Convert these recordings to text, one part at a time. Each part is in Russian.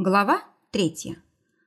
Глава третья.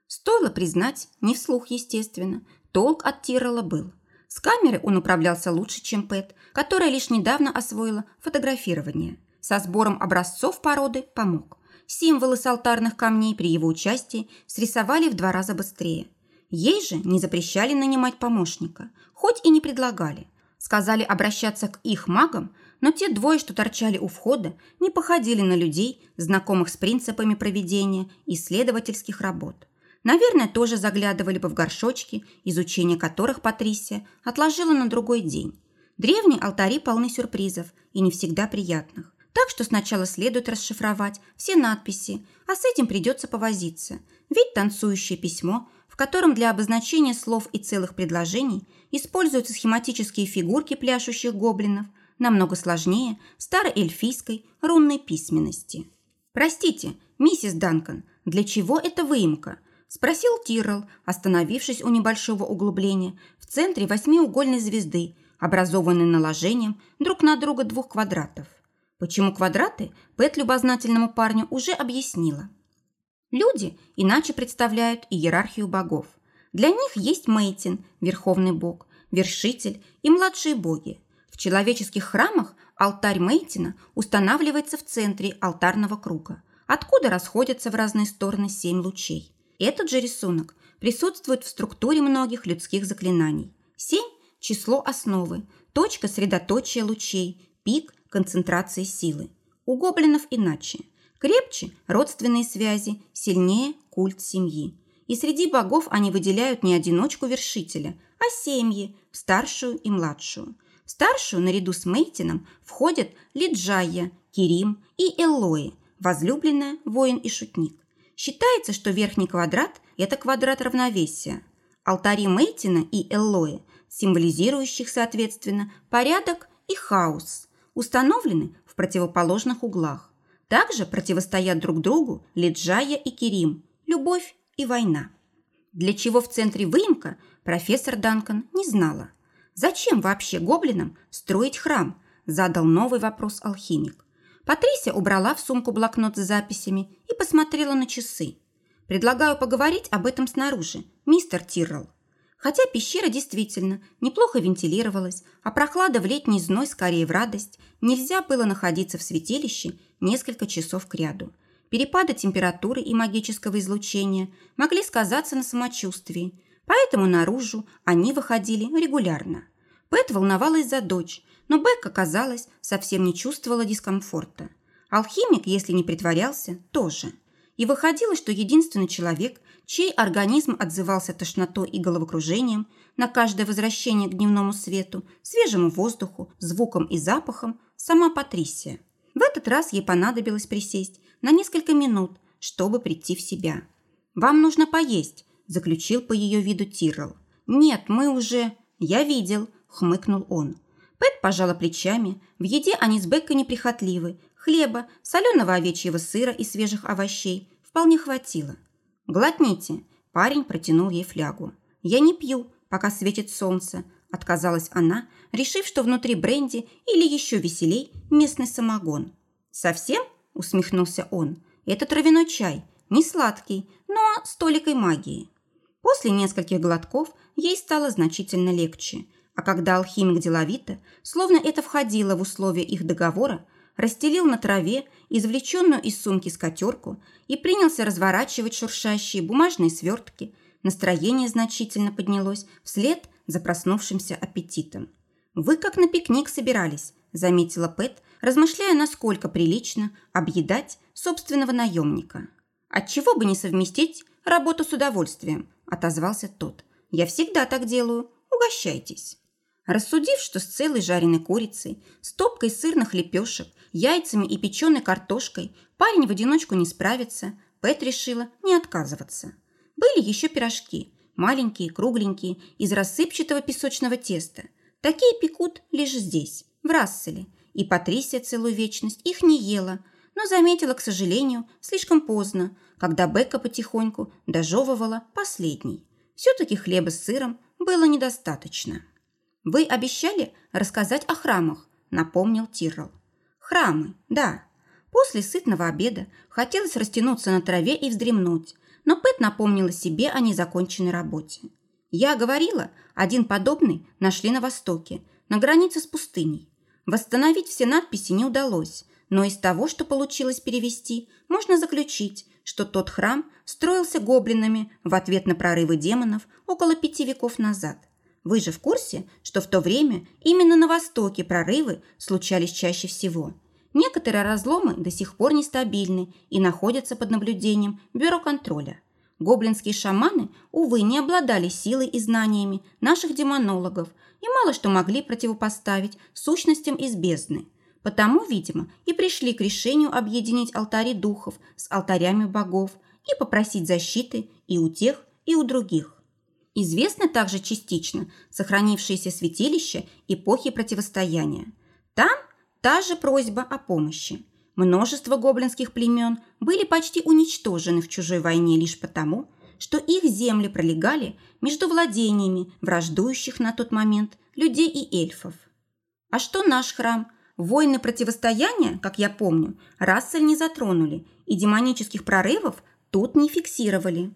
Стоило признать, не вслух, естественно, толк от Тирола был. С камеры он управлялся лучше, чем Пэт, которая лишь недавно освоила фотографирование. Со сбором образцов породы помог. Символы с алтарных камней при его участии срисовали в два раза быстрее. Ей же не запрещали нанимать помощника, хоть и не предлагали. Сказали обращаться к их магам, но те двое, что торчали у входа, не походили на людей, знакомых с принципами проведения исследовательских работ. Наверное, тоже заглядывали бы в горшочки, изучение которых Патрисия отложила на другой день. Древние алтари полны сюрпризов и не всегда приятных. Так что сначала следует расшифровать все надписи, а с этим придется повозиться. Ведь танцующее письмо, в котором для обозначения слов и целых предложений используются схематические фигурки пляшущих гоблинов – намного сложнее староэльфийской рунной письменности. «Простите, миссис Данкан, для чего эта выемка?» – спросил Тиррелл, остановившись у небольшого углубления в центре восьмиугольной звезды, образованной наложением друг на друга двух квадратов. Почему квадраты, Пэт любознательному парню уже объяснила. Люди иначе представляют иерархию богов. Для них есть Мейтин, верховный бог, вершитель и младшие боги. Человеческих храмах алтарь Мейтина устанавливается в центре алтарного круга, откуда расходятся в разные стороны семь лучей. Этот же рисунок присутствует в структуре многих людских заклинаний. Семь – число основы, точка средоточия лучей, пик концентрации силы. У гоблинов иначе. Крепче – родственные связи, сильнее – культ семьи. И среди богов они выделяют не одиночку вершителя, а семьи, старшую и младшую – старшую наряду с Мейтином входят Лиджая, Кирим и Эллои, возлюбленная, воин и шутник. Считается, что верхний квадрат – это квадрат равновесия. Алтари Мейтина и Эллои, символизирующих, соответственно, порядок и хаос, установлены в противоположных углах. Также противостоят друг другу Лиджая и Кирим, любовь и война. Для чего в центре выемка, профессор Данкан не знала – Зачем вообще гоблинам строить храм? Задал новый вопрос алхимик. Патрисия убрала в сумку блокнот с записями и посмотрела на часы. Предлагаю поговорить об этом снаружи, мистер Тиррелл. Хотя пещера действительно неплохо вентилировалась, а прохлада в летний зной скорее в радость, нельзя было находиться в святилище несколько часов кряду. Перепады температуры и магического излучения могли сказаться на самочувствии, поэтому наружу они выходили регулярно. Пэт волновалась за дочь, но Бекка, казалось, совсем не чувствовала дискомфорта. Алхимик, если не притворялся, тоже. И выходило, что единственный человек, чей организм отзывался тошнотой и головокружением на каждое возвращение к дневному свету, свежему воздуху, звукам и запахам, сама Патрисия. В этот раз ей понадобилось присесть на несколько минут, чтобы прийти в себя. «Вам нужно поесть», – заключил по ее виду Тиррелл. «Нет, мы уже...» «Я видел», хмыкнул он. Пэт пожала плечами. В еде они с Беккой неприхотливы. Хлеба, соленого овечьего сыра и свежих овощей вполне хватило. «Глотните», – парень протянул ей флягу. «Я не пью, пока светит солнце», – отказалась она, решив, что внутри бренди или еще веселей местный самогон. «Совсем?» – усмехнулся он. «Это травяной чай, не сладкий, но с толикой магии». После нескольких глотков ей стало значительно легче – а когда алхимик деловито, словно это входило в условия их договора, расстелил на траве извлеченную из сумки скатерку и принялся разворачивать шуршащие бумажные свертки, настроение значительно поднялось вслед за проснувшимся аппетитом. «Вы как на пикник собирались», – заметила Пэт, размышляя, насколько прилично объедать собственного наемника. «Отчего бы не совместить работу с удовольствием», – отозвался тот. «Я всегда так делаю. Угощайтесь». Рассудив, что с целой жареной курицей, стопкой сырных лепешек, яйцами и печеной картошкой парень в одиночку не справится, Пэт решила не отказываться. Были еще пирожки, маленькие, кругленькие, из рассыпчатого песочного теста. Такие пекут лишь здесь, в Расселе, и Патрисия целую вечность их не ела, но заметила, к сожалению, слишком поздно, когда Бекка потихоньку дожевывала последний. Все-таки хлеба с сыром было недостаточно. «Вы обещали рассказать о храмах», – напомнил Тиррелл. «Храмы, да». После сытного обеда хотелось растянуться на траве и вздремнуть, но Пэт напомнила себе о незаконченной работе. Я говорила, один подобный нашли на востоке, на границе с пустыней. Восстановить все надписи не удалось, но из того, что получилось перевести, можно заключить, что тот храм строился гоблинами в ответ на прорывы демонов около пяти веков назад. Вы же в курсе, что в то время именно на Востоке прорывы случались чаще всего. Некоторые разломы до сих пор нестабильны и находятся под наблюдением бюро контроля. Гоблинские шаманы, увы, не обладали силой и знаниями наших демонологов и мало что могли противопоставить сущностям из бездны. Потому, видимо, и пришли к решению объединить алтари духов с алтарями богов и попросить защиты и у тех, и у других. Известны также частично сохранившиеся святилища эпохи противостояния. Там та же просьба о помощи. Множество гоблинских племен были почти уничтожены в чужой войне лишь потому, что их земли пролегали между владениями враждующих на тот момент людей и эльфов. А что наш храм? Войны противостояния, как я помню, Рассель не затронули, и демонических прорывов тут не фиксировали.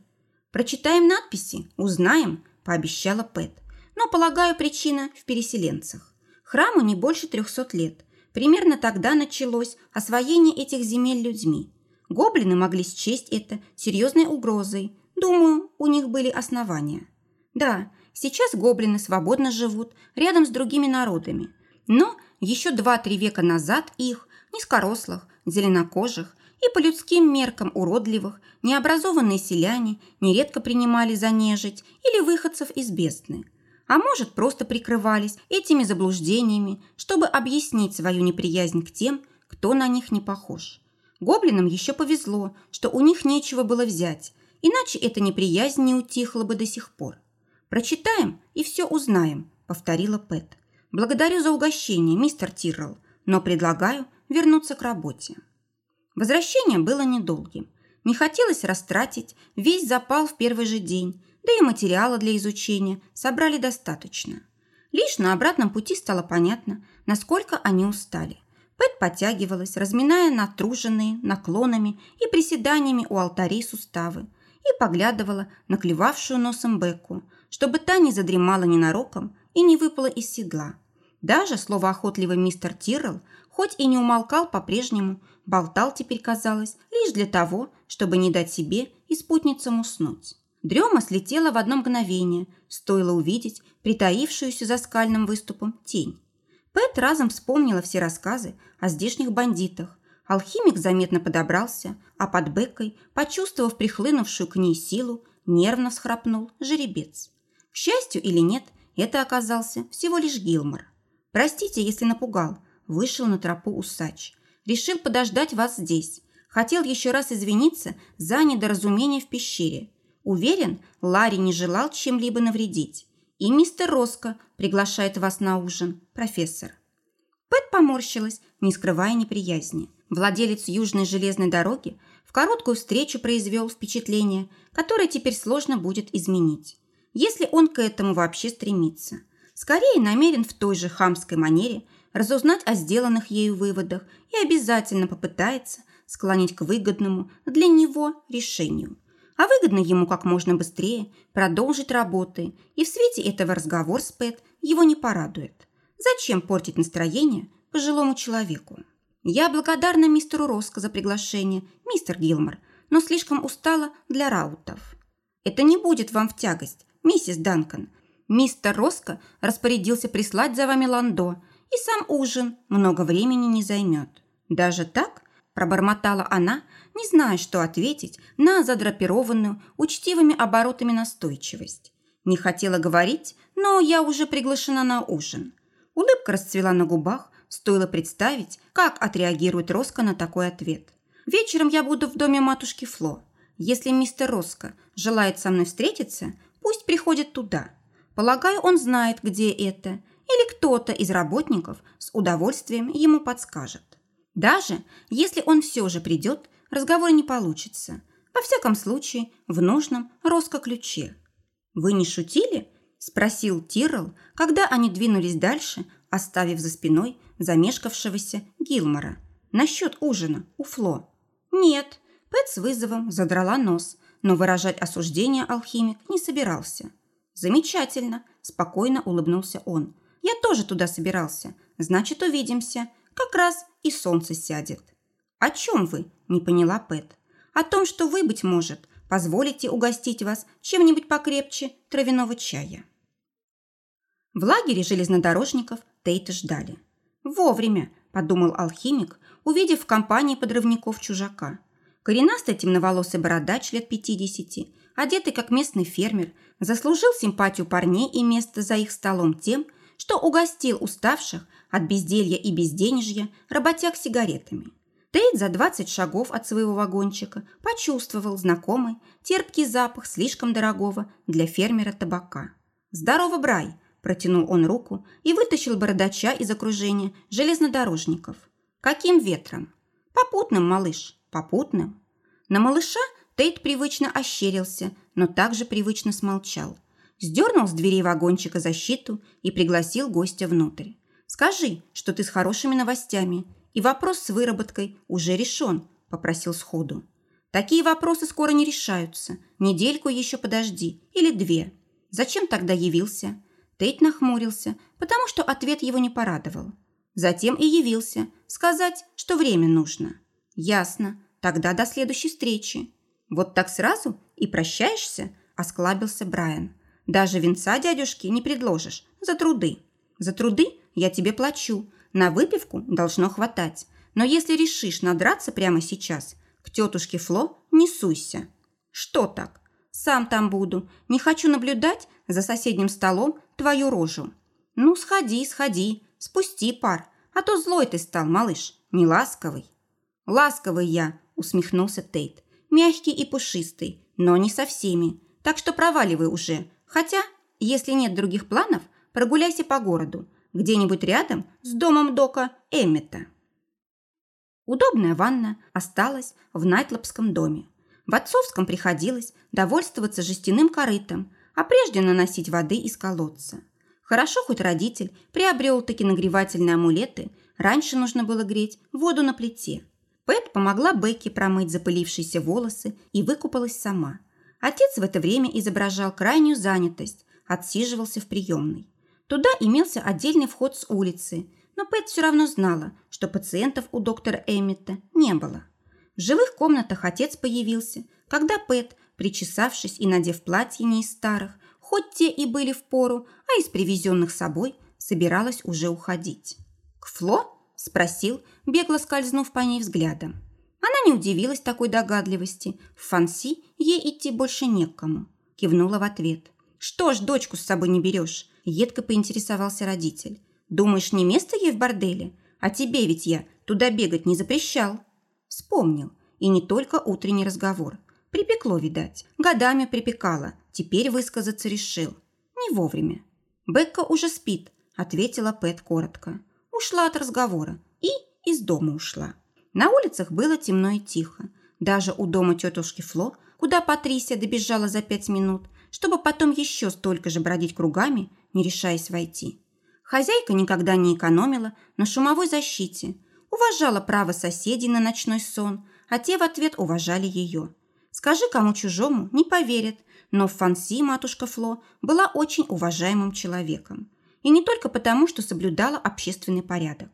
Прочитаем надписи, узнаем, пообещала Пэт. Но, полагаю, причина в переселенцах. Храму не больше трехсот лет. Примерно тогда началось освоение этих земель людьми. Гоблины могли счесть это серьезной угрозой. Думаю, у них были основания. Да, сейчас гоблины свободно живут рядом с другими народами. Но еще два-три века назад их, низкорослых, зеленокожих, и по людским меркам уродливых, необразованные селяне нередко принимали за нежить или выходцев из бездны. А может, просто прикрывались этими заблуждениями, чтобы объяснить свою неприязнь к тем, кто на них не похож. Гоблинам еще повезло, что у них нечего было взять, иначе эта неприязнь не утихла бы до сих пор. «Прочитаем и все узнаем», – повторила Пэт. «Благодарю за угощение, мистер Тиррелл, но предлагаю вернуться к работе». Возвращение было недолгим. Не хотелось растратить весь запал в первый же день, да и материала для изучения собрали достаточно. Лишь на обратном пути стало понятно, насколько они устали. Пэт подтягивалась, разминая натруженные наклонами и приседаниями у алтарей суставы, и поглядывала на клевавшую носом Бекку, чтобы та не задремала ненароком и не выпала из седла. Даже словоохотливый мистер Тиррелл, хоть и не умолкал по-прежнему, болтал теперь, казалось, лишь для того, чтобы не дать себе и спутницам уснуть. Дрема слетела в одно мгновение, стоило увидеть притаившуюся за скальным выступом тень. Пэт разом вспомнила все рассказы о здешних бандитах. Алхимик заметно подобрался, а под Беккой, почувствовав прихлынувшую к ней силу, нервно всхрапнул жеребец. К счастью или нет, это оказался всего лишь Гилмор. «Простите, если напугал», – вышел на тропу усач – Решил подождать вас здесь. Хотел еще раз извиниться за недоразумение в пещере. Уверен, Ларри не желал чем-либо навредить. И мистер Роско приглашает вас на ужин, профессор». Пэт поморщилась, не скрывая неприязни. Владелец Южной железной дороги в короткую встречу произвел впечатление, которое теперь сложно будет изменить, если он к этому вообще стремится. Скорее намерен в той же хамской манере разузнать о сделанных ею выводах и обязательно попытается склонить к выгодному для него решению. А выгодно ему как можно быстрее продолжить работы, и в свете этого разговор с Пэт его не порадует. Зачем портить настроение пожилому человеку? Я благодарна мистеру Роско за приглашение, мистер Гилмор, но слишком устала для раутов. Это не будет вам в тягость, миссис Данкан. Мистер Роско распорядился прислать за вами Ландо – и сам ужин много времени не займет. Даже так, пробормотала она, не зная, что ответить на задрапированную учтивыми оборотами настойчивость. Не хотела говорить, но я уже приглашена на ужин. Улыбка расцвела на губах, стоило представить, как отреагирует Роско на такой ответ. Вечером я буду в доме матушки Фло. Если мистер Роско желает со мной встретиться, пусть приходит туда. Полагаю, он знает, где это, или кто-то из работников с удовольствием ему подскажет. Даже если он все же придет, разговора не получится. Во всяком случае, в нужном роско-ключе. «Вы не шутили?» – спросил Тиррелл, когда они двинулись дальше, оставив за спиной замешкавшегося Гилмора. Насчет ужина у Фло. Нет. Пэт с вызовом задрала нос, но выражать осуждение алхимик не собирался. Замечательно, спокойно улыбнулся он. Я тоже туда собирался. Значит, увидимся. Как раз и солнце сядет. О чем вы? Не поняла Пэт. О том, что вы, быть может, позволите угостить вас чем-нибудь покрепче травяного чая. В лагере железнодорожников Тейта ждали. «Вовремя», – подумал алхимик, увидев в компании подрывников чужака. Коренастый темноволосый бородач лет пятидесяти, одетый как местный фермер, заслужил симпатию парней и место за их столом тем, что угостил уставших от безделья и безденежья работяг сигаретами. Тейт за 20 шагов от своего вагончика почувствовал знакомый, терпкий запах слишком дорогого для фермера табака. «Здорово, Брай!» – протянул он руку и вытащил бородача из окружения железнодорожников. «Каким ветром?» «Попутным, малыш, попутным». На малыша Тейт привычно ощерился, но также привычно смолчал. Сдернул с дверей вагончика защиту и пригласил гостя внутрь. «Скажи, что ты с хорошими новостями и вопрос с выработкой уже решен», – попросил сходу. «Такие вопросы скоро не решаются. Недельку еще подожди. Или две. Зачем тогда явился?» Тейт нахмурился, потому что ответ его не порадовал. Затем и явился, сказать, что время нужно. «Ясно. Тогда до следующей встречи». «Вот так сразу и прощаешься?» – осклабился Брайан. «Даже венца дядюшки не предложишь. За труды. За труды я тебе плачу, на выпивку должно хватать. Но если решишь надраться прямо сейчас, к тетушке Фло не суйся. Что так? Сам там буду. Не хочу наблюдать за соседним столом твою рожу. Ну, сходи, сходи, спусти пар, а то злой ты стал, малыш, не ласковый. Ласковый я, усмехнулся Тейт. Мягкий и пушистый, но не со всеми. Так что проваливай уже. Хотя, если нет других планов, прогуляйся по городу где-нибудь рядом с домом Дока Эммета. Удобная ванна осталась в Найтлопском доме. В отцовском приходилось довольствоваться жестяным корытом, а прежде наносить воды из колодца. Хорошо хоть родитель приобрел таки нагревательные амулеты, раньше нужно было греть воду на плите. Пэт помогла Бекке промыть запылившиеся волосы и выкупалась сама. Отец в это время изображал крайнюю занятость, отсиживался в приемной. Туда имелся отдельный вход с улицы, но Пэт все равно знала, что пациентов у доктора Эммета не было. В жилых комнатах отец появился, когда Пэт, причесавшись и надев платье не из старых, хоть те и были в пору, а из привезенных собой, собиралась уже уходить. «К Фло?» – спросил, бегло скользнув по ней взглядом. Она не удивилась такой догадливости. В Фанси ей идти больше некому. Кивнула в ответ. «Что ж дочку с собой не берешь? едко поинтересовался родитель. «Думаешь, не место ей в борделе? А тебе ведь я туда бегать не запрещал». Вспомнил. И не только утренний разговор. Припекло, видать. Годами припекало. Теперь высказаться решил. Не вовремя. «Бекка уже спит», – ответила Пэт коротко. Ушла от разговора. И из дома ушла. На улицах было темно и тихо. Даже у дома тетушки Фло, куда Патрисия добежала за пять минут, чтобы потом еще столько же бродить кругами, не решаясь войти. Хозяйка никогда не экономила на шумовой защите, уважала право соседей на ночной сон, а те в ответ уважали ее. Скажи кому чужому, не поверят, но Фанси матушка Фло была очень уважаемым человеком. И не только потому, что соблюдала общественный порядок.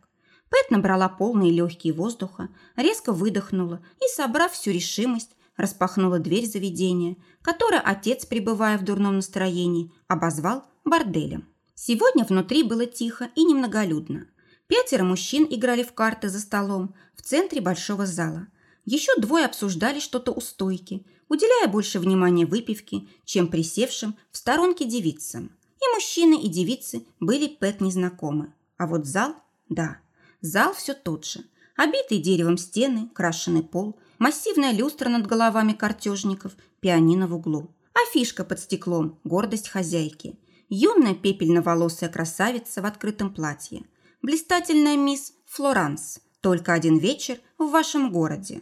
Пэт набрала полные легкие воздуха, резко выдохнула и, собрав всю решимость, распахнула дверь заведения, которое отец, пребывая в дурном настроении, обозвал борделем. Сегодня внутри было тихо и немноголюдно. Пятеро мужчин играли в карты за столом в центре большого зала. Еще двое обсуждали что-то у стойки, уделяя больше внимания выпивке, чем присевшим в сторонке девицам. И мужчины, и девицы были Пэт незнакомы. А вот зал – да. Зал все тот же. Обитые деревом стены, крашеный пол – массивная люстра над головами картежников, пианино в углу. Афишка под стеклом, гордость хозяйки. Юная пепельноволосая красавица в открытом платье. Блистательная мисс Флоранс. Только один вечер в вашем городе.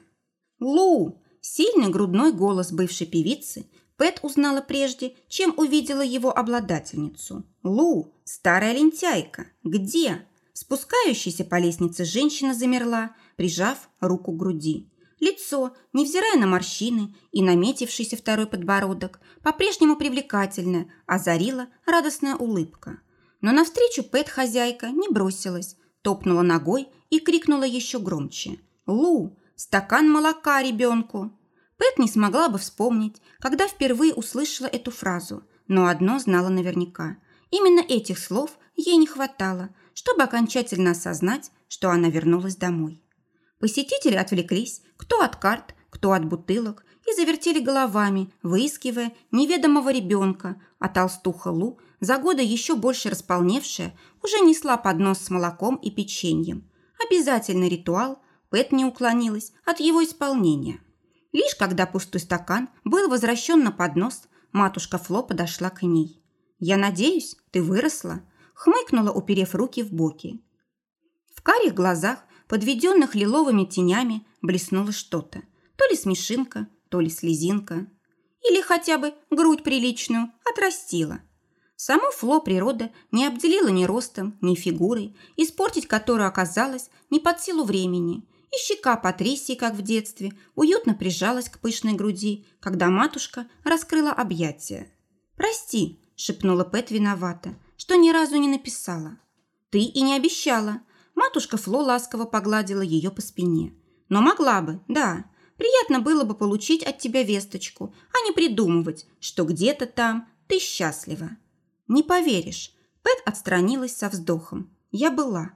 Лу! Сильный грудной голос бывшей певицы Пэт узнала прежде, чем увидела его обладательницу. Лу, старая лентяйка, где? Спускающаяся по лестнице женщина замерла, прижав руку к груди. Лицо, невзирая на морщины и наметившийся второй подбородок, по-прежнему привлекательное, озарила радостная улыбка. Но навстречу Пэт-хозяйка не бросилась, топнула ногой и крикнула еще громче. «Лу, стакан молока ребенку!» Пэт не смогла бы вспомнить, когда впервые услышала эту фразу, но одно знала наверняка. Именно этих слов ей не хватало, чтобы окончательно осознать, что она вернулась домой. Посетители отвлеклись, кто от карт, кто от бутылок, и завертели головами, выискивая неведомого ребенка, а толстуха Лу, за годы еще больше располневшая, уже несла поднос с молоком и печеньем. Обязательный ритуал, Пэт не уклонилась от его исполнения. Лишь когда пустой стакан был возвращен на поднос, матушка Фло подошла к ней. «Я надеюсь, ты выросла?» хмыкнула, уперев руки в боки. В карих глазах подведенных лиловыми тенями, блеснуло что-то. То ли смешинка, то ли слезинка. Или хотя бы грудь приличную отрастила. Само Фло природа не обделила ни ростом, ни фигурой, испортить которую оказалось не под силу времени. И щека Патрисии, как в детстве, уютно прижалась к пышной груди, когда матушка раскрыла объятия. «Прости», – шепнула Пэт виновата, – что ни разу не написала. «Ты и не обещала», Матушка Фло ласково погладила ее по спине. «Но могла бы, да. Приятно было бы получить от тебя весточку, а не придумывать, что где-то там ты счастлива». «Не поверишь». Пэт отстранилась со вздохом. «Я была».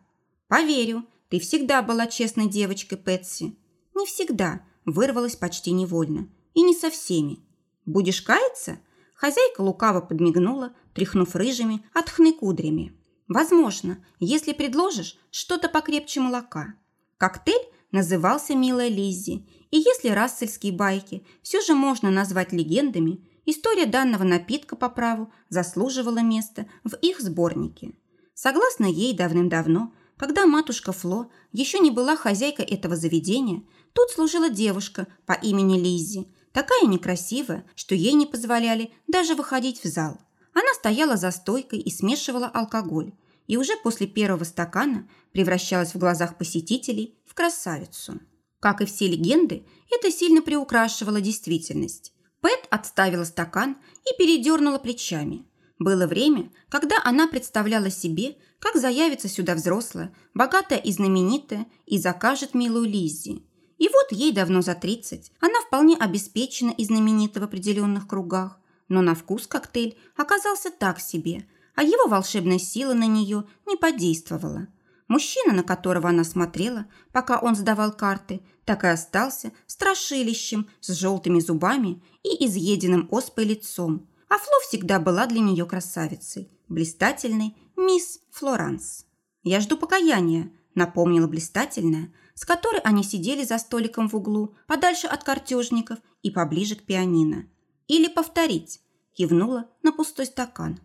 «Поверю. Ты всегда была честной девочкой, Пэтси». «Не всегда», вырвалась почти невольно. «И не со всеми». «Будешь каяться?» Хозяйка лукаво подмигнула, тряхнув рыжими от хны кудрями. Возможно, если предложишь что-то покрепче молока. Коктейль назывался «Милая Лиззи», и если рассельские байки все же можно назвать легендами, история данного напитка по праву заслуживала места в их сборнике. Согласно ей давным-давно, когда матушка Фло еще не была хозяйкой этого заведения, тут служила девушка по имени Лиззи, такая некрасивая, что ей не позволяли даже выходить в зал. Она стояла за стойкой и смешивала алкоголь, и уже после первого стакана превращалась в глазах посетителей в красавицу. Как и все легенды, это сильно приукрашивало действительность. Пэт отставила стакан и передернула плечами. Было время, когда она представляла себе, как заявится сюда взрослая, богатая и знаменитая, и закажет милую Лиззи. И вот ей давно за 30, она вполне обеспечена и знаменита в определенных кругах, но на вкус коктейль оказался так себе, а его волшебная сила на нее не подействовала. Мужчина, на которого она смотрела, пока он сдавал карты, так и остался страшилищем с желтыми зубами и изъеденным оспой лицом. А Фло всегда была для нее красавицей, блистательной мисс Флоранс. «Я жду покаяния», – напомнила блистательная, с которой они сидели за столиком в углу, подальше от картежников и поближе к пианино. «Или повторить», – кивнула на пустой стакан.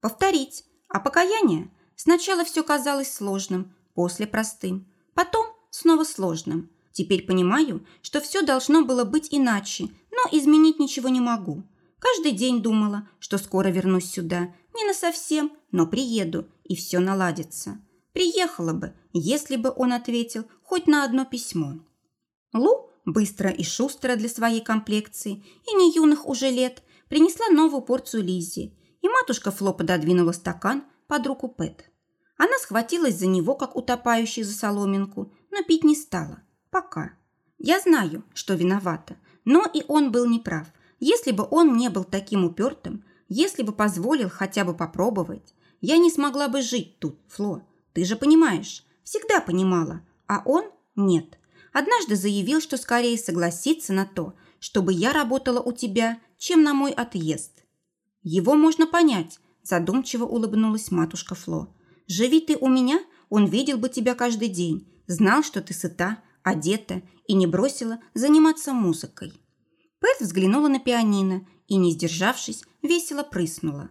Повторить. А покаяние? Сначала все казалось сложным, после простым, потом снова сложным. Теперь понимаю, что все должно было быть иначе, но изменить ничего не могу. Каждый день думала, что скоро вернусь сюда. Не на совсем, но приеду, и все наладится. Приехала бы, если бы он ответил хоть на одно письмо. Лу, быстро и шустро для своей комплекции и не юных уже лет, принесла новую порцию Лиззи и матушка Фло пододвинула стакан под руку Пэт. Она схватилась за него, как утопающий за соломинку, но пить не стала. Пока. Я знаю, что виновата, но и он был неправ. Если бы он не был таким упертым, если бы позволил хотя бы попробовать, я не смогла бы жить тут, Фло. Ты же понимаешь, всегда понимала, а он нет. Однажды заявил, что скорее согласится на то, чтобы я работала у тебя, чем на мой отъезд. Его можно понять, задумчиво улыбнулась матушка Фло. Живи ты у меня, он видел бы тебя каждый день, знал, что ты сыта, одета и не бросила заниматься музыкой. Пэт взглянула на пианино и, не сдержавшись, весело прыснула.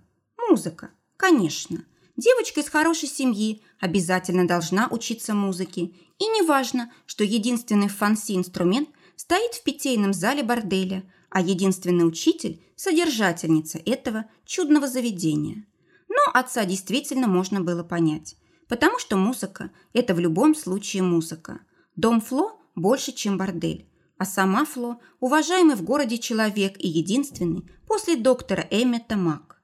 Музыка, конечно. Девочка из хорошей семьи обязательно должна учиться музыке. И не важно, что единственный фанси-инструмент стоит в питейном зале борделя, а единственный учитель – содержательница этого чудного заведения. Но отца действительно можно было понять. Потому что музыка – это в любом случае музыка. Дом Фло больше, чем бордель. А сама Фло – уважаемый в городе человек и единственный после доктора Эммета Мак.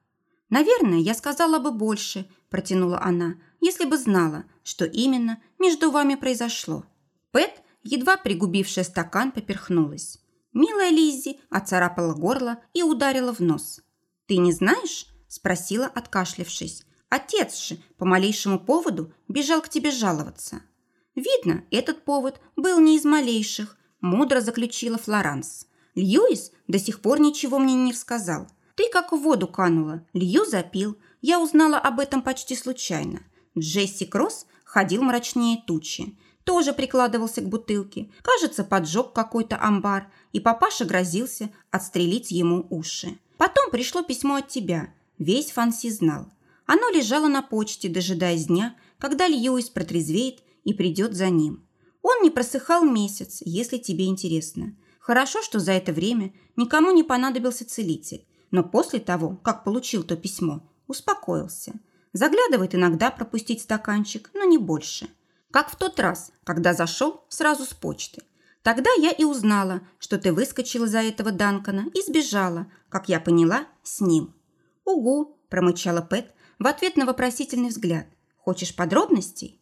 «Наверное, я сказала бы больше», – протянула она, «если бы знала, что именно между вами произошло». Пэт, едва пригубившая стакан, поперхнулась. Милая Лиззи оцарапала горло и ударила в нос. «Ты не знаешь?» – спросила, откашлившись. «Отец же по малейшему поводу бежал к тебе жаловаться». Видно, этот повод был не из малейших, мудро заключила Флоранс. Льюис до сих пор ничего мне не рассказал. Ты как в воду канула. Лью запил. Я узнала об этом почти случайно. Джесси Кросс ходил мрачнее тучи. Тоже прикладывался к бутылке. Кажется, поджег какой-то амбар, и папаша грозился отстрелить ему уши. Потом пришло письмо от тебя. Весь Фанси знал. Оно лежало на почте, дожидаясь дня, когда Льюис протрезвеет и придет за ним. Он не просыхал месяц, если тебе интересно. Хорошо, что за это время никому не понадобился целитель, но после того, как получил то письмо, успокоился. Заглядывает иногда пропустить стаканчик, но не больше. Как в тот раз, когда зашел сразу с почты. Тогда я и узнала, что ты выскочила за этого Данкона и сбежала, как я поняла, с ним. «Угу», – промычала Пэт в ответ на вопросительный взгляд. «Хочешь подробностей?»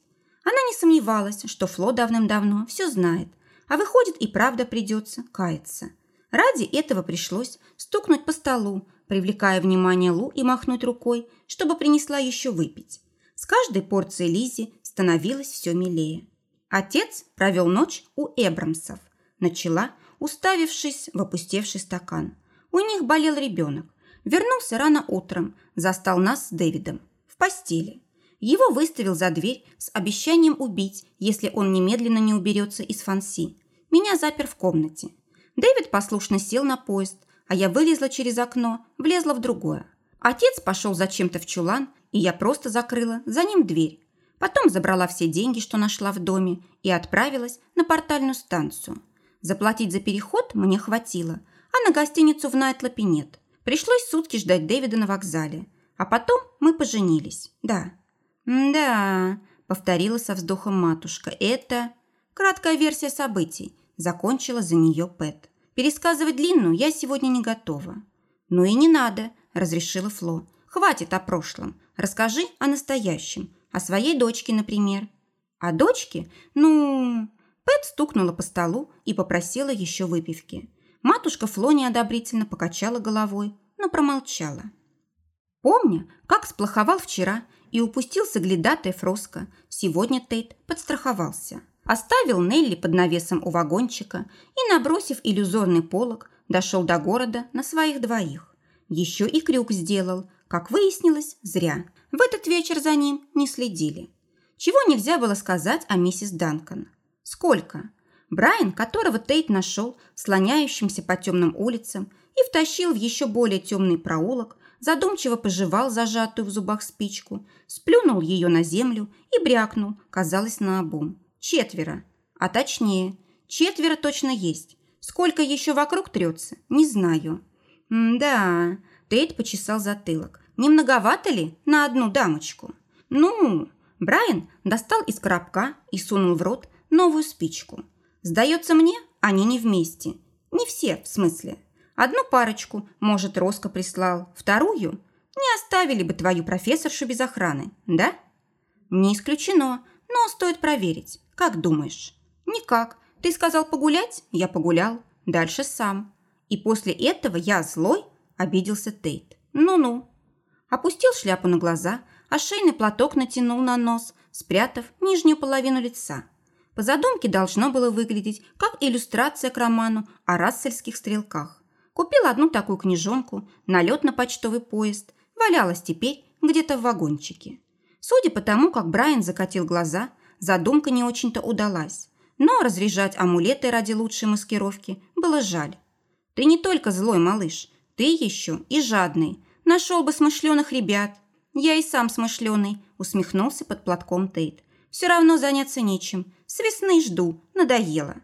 Она не сомневалась, что Фло давным-давно все знает, а выходит и правда придется каяться. Ради этого пришлось стукнуть по столу, привлекая внимание Лу и махнуть рукой, чтобы принесла еще выпить. С каждой порцией Лизи становилось все милее. Отец провел ночь у Эбрамсов. Начала, уставившись в опустевший стакан. У них болел ребенок. Вернулся рано утром, застал нас с Дэвидом. В постели. Его выставил за дверь с обещанием убить, если он немедленно не уберется из фанси. Меня запер в комнате. Дэвид послушно сел на поезд, а я вылезла через окно, влезла в другое. Отец пошел зачем-то в чулан, и я просто закрыла за ним дверь. Потом забрала все деньги, что нашла в доме, и отправилась на портальную станцию. Заплатить за переход мне хватило, а на гостиницу в Найтлопе нет. Пришлось сутки ждать Дэвида на вокзале. А потом мы поженились, да. «Да», – повторила со вздохом матушка, – «это...» Краткая версия событий. Закончила за нее Пэт. Пересказывать длинную я сегодня не готова. «Ну и не надо», – разрешила Фло. «Хватит о прошлом. Расскажи о настоящем. О своей дочке, например». «О дочке? Ну...» Пэт стукнула по столу и попросила еще выпивки. Матушка Фло неодобрительно покачала головой, но промолчала. Помня, как сплоховал вчера и упустил соглядатая Фроско, сегодня Тейт подстраховался. Оставил Нелли под навесом у вагончика и, набросив иллюзорный полог, дошел до города на своих двоих. Еще и крюк сделал, как выяснилось, зря. В этот вечер за ним не следили. Чего нельзя было сказать о миссис Данкан. Сколько? Брайан, которого Тейт нашел, слоняющимся по темным улицам, и втащил в еще более темный проулок, задумчиво пожевал зажатую в зубах спичку, сплюнул ее на землю и брякнул, казалось, на обум. Четверо. А точнее, четверо точно есть. Сколько еще вокруг трется, не знаю. да, Тейт почесал затылок. Не многовато ли на одну дамочку? Ну, Брайан достал из коробка и сунул в рот новую спичку. Сдается мне, они не вместе. Не все, в смысле. Одну парочку, может, Роско прислал, вторую. Не оставили бы твою профессоршу без охраны, да? Не исключено, но стоит проверить. Как думаешь? Никак. Ты сказал погулять? Я погулял. Дальше сам. И после этого я злой? Обиделся Тейт. Ну-ну. Опустил шляпу на глаза, а шейный платок натянул на нос, спрятав нижнюю половину лица. По задумке должно было выглядеть как иллюстрация к роману о рассельских стрелках. Купил одну такую книжонку, налет на почтовый поезд, валялась теперь где-то в вагончике. Судя по тому, как Брайан закатил глаза, задумка не очень-то удалась. Но разряжать амулеты ради лучшей маскировки было жаль. Ты не только злой малыш, ты еще и жадный. Нашел бы смышленых ребят. Я и сам смышленый, усмехнулся под платком Тейт. Все равно заняться нечем. С весны жду, надоело.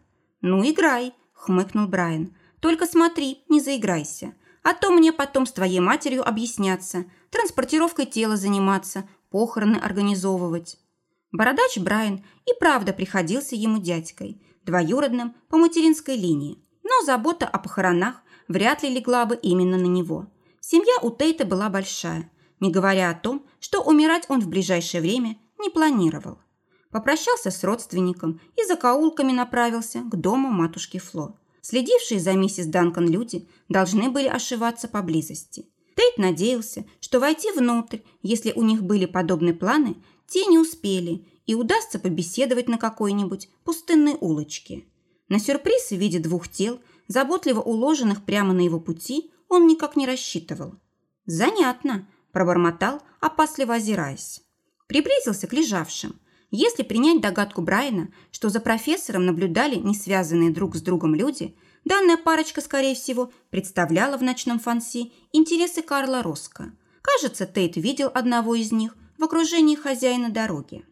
Ну, играй, хмыкнул Брайан. Только смотри, не заиграйся. А то мне потом с твоей матерью объясняться, транспортировкой тела заниматься, похороны организовывать». Бородач Брайан и правда приходился ему дядькой, двоюродным по материнской линии, но забота о похоронах вряд ли легла бы именно на него. Семья у Тейта была большая, не говоря о том, что умирать он в ближайшее время не планировал. Попрощался с родственником и закоулками направился к дому матушки Фло. Следившие за миссис Данкан люди должны были ошиваться поблизости. Тейт надеялся, что войти внутрь, если у них были подобные планы, те не успели, и удастся побеседовать на какой-нибудь пустынной улочке. На сюрприз в виде двух тел, заботливо уложенных прямо на его пути, он никак не рассчитывал. «Занятно», – пробормотал, опасливо озираясь. Приблизился к лежавшим. Если принять догадку Брайана, что за профессором наблюдали не связанные друг с другом люди, данная парочка, скорее всего, представляла в ночном фанси интересы Карла Роско. Кажется, Тейт видел одного из них в окружении хозяина дороги.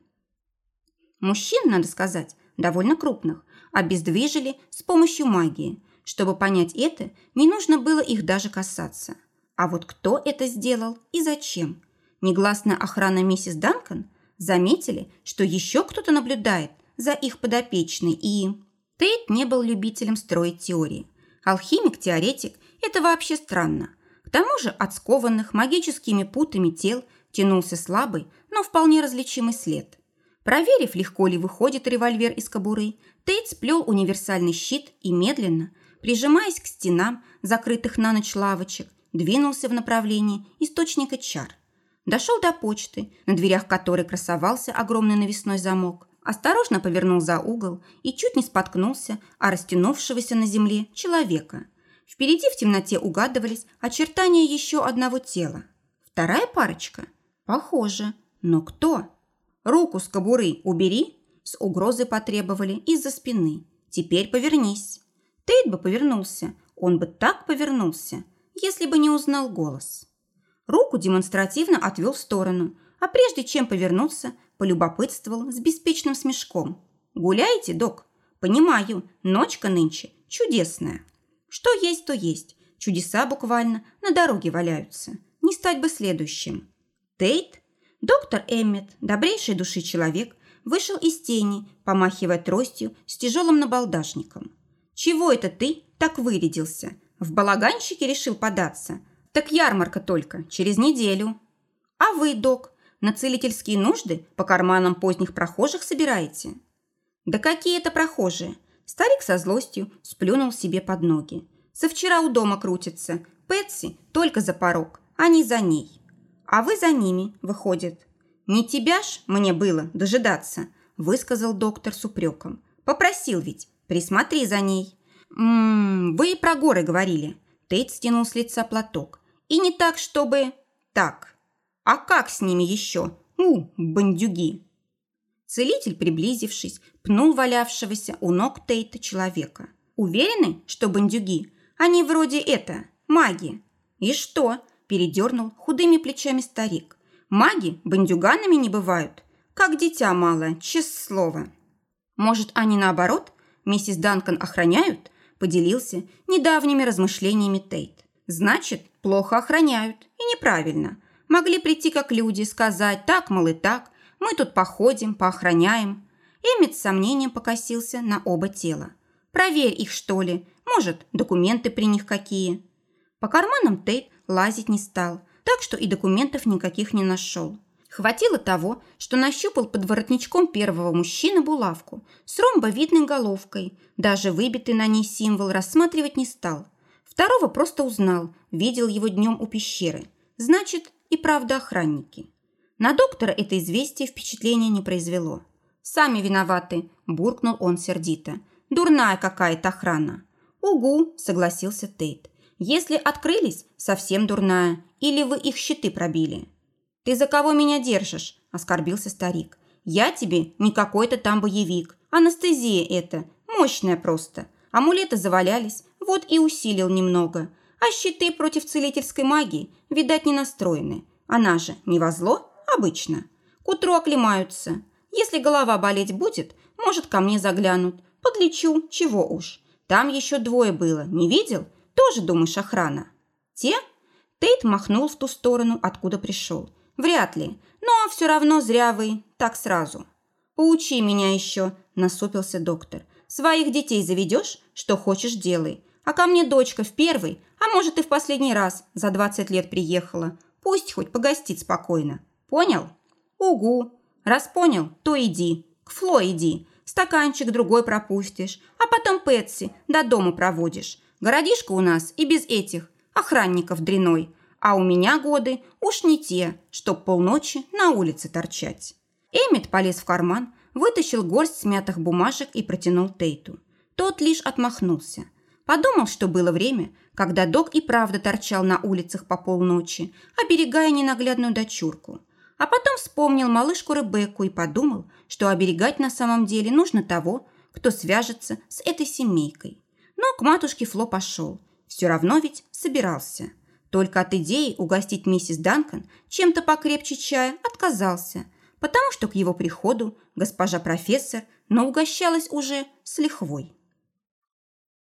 Мужчин, надо сказать, довольно крупных, обездвижили с помощью магии. Чтобы понять это, не нужно было их даже касаться. А вот кто это сделал и зачем? Негласная охрана миссис Данкан заметили, что еще кто-то наблюдает за их подопечной и... Тейт не был любителем строить теории. Алхимик-теоретик – это вообще странно. К тому же от скованных магическими путами тел тянулся слабый, но вполне различимый след – Проверив, легко ли выходит револьвер из кобуры, Тейт сплел универсальный щит и медленно, прижимаясь к стенам закрытых на ночь лавочек, двинулся в направлении источника чар. Дошел до почты, на дверях которой красовался огромный навесной замок, осторожно повернул за угол и чуть не споткнулся о растянувшегося на земле человека. Впереди в темноте угадывались очертания еще одного тела. Вторая парочка? Похоже. Но кто? «Руку с кобуры убери!» С угрозой потребовали из-за спины. «Теперь повернись!» Тейт бы повернулся. Он бы так повернулся, если бы не узнал голос. Руку демонстративно отвел в сторону, а прежде чем повернуться, полюбопытствовал с беспечным смешком. «Гуляете, док? Понимаю, ночка нынче чудесная. Что есть, то есть. Чудеса буквально на дороге валяются. Не стать бы следующим». Тейт Доктор Эммет, добрейшей души человек, вышел из тени, помахивая тростью с тяжелым набалдашником. «Чего это ты так вырядился? В балаганщике решил податься? Так ярмарка только, через неделю». «А вы, док, на целительские нужды по карманам поздних прохожих собираете?» «Да какие это прохожие?» Старик со злостью сплюнул себе под ноги. «Со вчера у дома крутится. Пэтси только за порог, а не за ней». А вы за ними, выходит. Не тебя ж мне было дожидаться, высказал доктор с упреком. Попросил ведь, присмотри за ней. Ммм, вы и про горы говорили. Тейт стянул с лица платок. И не так, чтобы... Так. А как с ними еще? У, бандюги. Целитель, приблизившись, пнул валявшегося у ног Тейта человека. Уверены, что бандюги? Они вроде это, маги. И что? передернул худыми плечами старик. «Маги бандюганами не бывают. Как дитя малое, честное слово». «Может, они наоборот? Миссис Данкан охраняют?» Поделился недавними размышлениями Тейт. «Значит, плохо охраняют. И неправильно. Могли прийти как люди, сказать «так, мол, и так. Мы тут походим, поохраняем». Эммет с сомнением покосился на оба тела. «Проверь их, что ли. Может, документы при них какие». По карманам Тейт лазить не стал, так что и документов никаких не нашел. Хватило того, что нащупал под воротничком первого мужчины булавку с ромбовидной головкой. Даже выбитый на ней символ рассматривать не стал. Второго просто узнал, видел его днем у пещеры. Значит, и правда охранники. На доктора это известие впечатления не произвело. «Сами виноваты», – буркнул он сердито. «Дурная какая-то охрана». «Угу», – согласился Тейт. Если открылись, совсем дурная. Или вы их щиты пробили?» «Ты за кого меня держишь?» – оскорбился старик. «Я тебе не какой-то там боевик. Анестезия это. Мощная просто. Амулеты завалялись, вот и усилил немного. А щиты против целительской магии, видать, не настроены. Она же не во зло? Обычно. К утру оклемаются. Если голова болеть будет, может, ко мне заглянут. Подлечу, чего уж. Там еще двое было, не видел? Тоже, думаешь, охрана? Те? Тейт махнул в ту сторону, откуда пришел. Вряд ли. Но все равно зря вы. Так сразу. «Поучи меня еще», – насупился доктор. «Своих детей заведешь, что хочешь делай. А ко мне дочка в первый, а может и в последний раз за 20 лет приехала. Пусть хоть погостит спокойно. Понял?» «Угу. Раз понял, то иди. К Фло иди. Стаканчик другой пропустишь, а потом Пэтси до дома проводишь. Городишко у нас и без этих охранников дряной. А у меня годы уж не те, чтоб полночи на улице торчать». Эммет полез в карман, вытащил горсть смятых бумажек и протянул Тейту. Тот лишь отмахнулся. Подумал, что было время, когда док и правда торчал на улицах по полночи, оберегая ненаглядную дочурку. А потом вспомнил малышку Ребекку и подумал, что оберегать на самом деле нужно того, кто свяжется с этой семейкой. Но к матушке Фло пошел. Все равно ведь собирался. Только от идеи угостить миссис Данкан чем-то покрепче чая отказался, потому что к его приходу госпожа профессор наугощалась уже с лихвой.